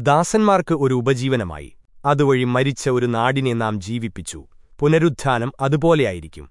ദാസന്മാർക്ക് ഒരു ഉപജീവനമായി. അതുവഴി മരിച്ച ഒരു നാടിനെ നാം ജീവിപ്പിച്ചു. പുനരുത്ഥാനം അതുപോലെയായിരിക്കും.